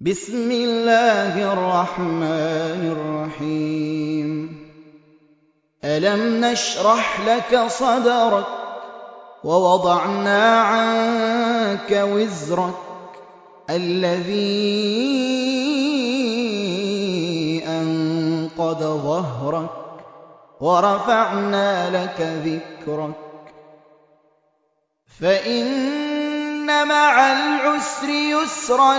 بِسْمِ اللَّهِ الرَّحْمَٰنِ الرَّحِيمِ. أَلَمْ نَشْرَحْ لَكَ صَدْرَكَ وَوَضَعْنَا عَنكَ وِزْرَكَ الَّذِي أَنقَضَ ظَهْرَكَ وَرَفَعْنَا لَكَ ذِكْرَكَ. فَإِنَّ مَعَ الْعُسْرِ يُسْرًا